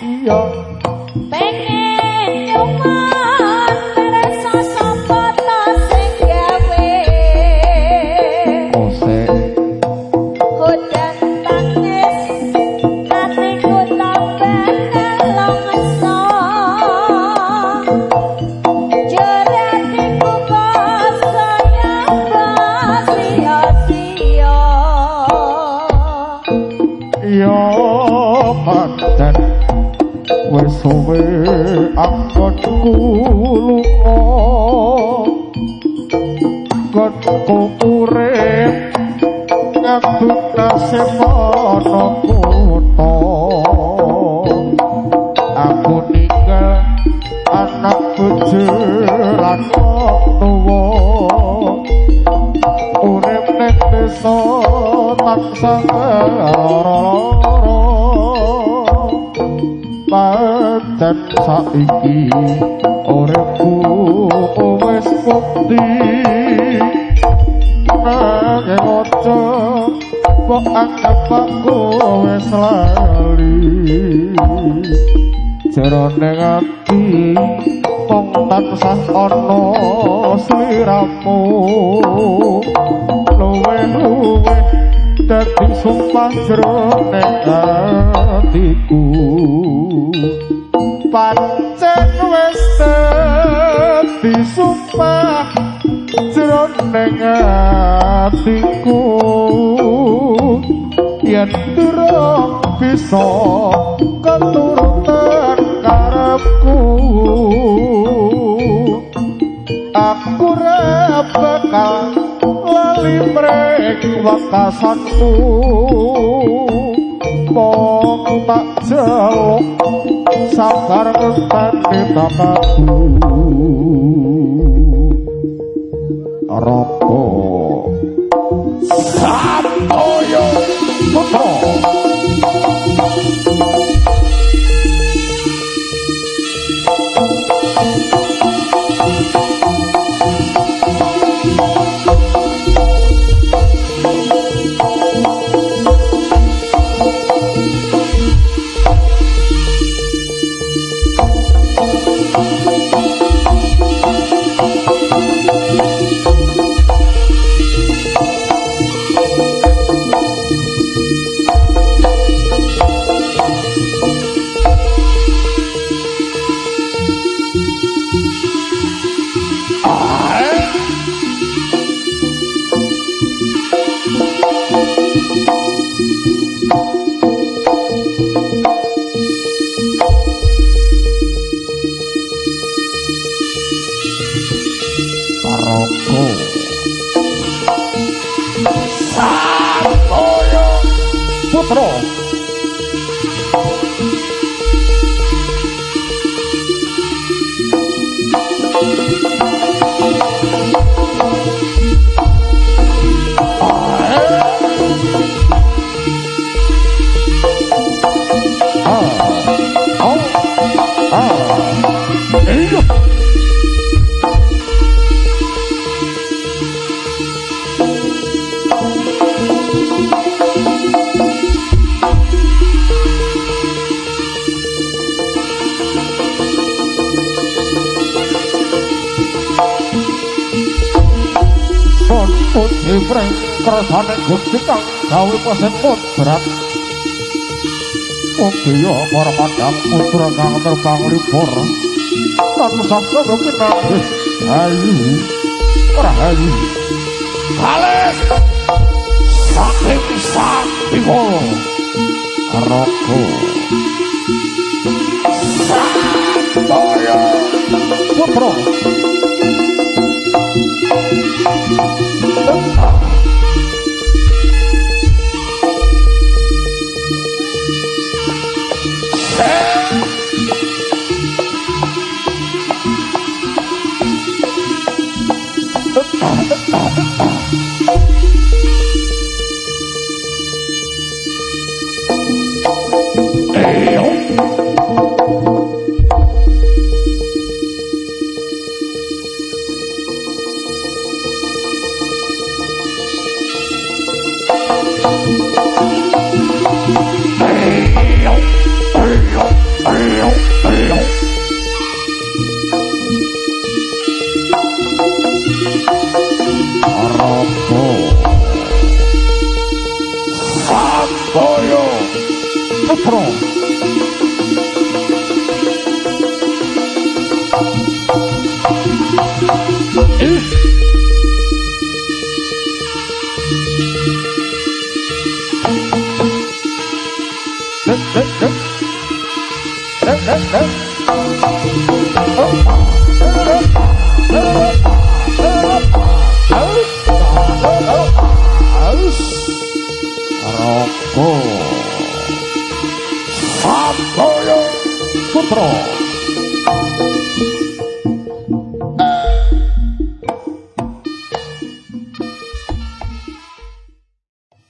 Iya. ya pancen wis suwe abot kulo kok kupure ngabut nasemono kuto aku ninggal anak bojo lan tuwa. Urip nek desa paksa loro pancen saiki uripku wis bukti nggawe waca kok apa kok wis lali jerone ati kok tansah ana sliramu sumpah jroning atiku pancen wis dadi sumpah jroning atiku. Yen durung bisa keturutan karepku. beka lali mrek wekasanku. Mong tak jaluk sabar ngenteni tamaku rapo. Sapoyo putra roko sa putra pun ibre kersane gusti kang gawe pesen pun berat. Oh, Oke yo para padang putra kang terbang libur lan sastra kok kita ayu. Ora ayu. Halus sakti bisa dibol rogo Sampai jumpa Hey! 프로 Oh. Sampoyo Sutro. Sutro.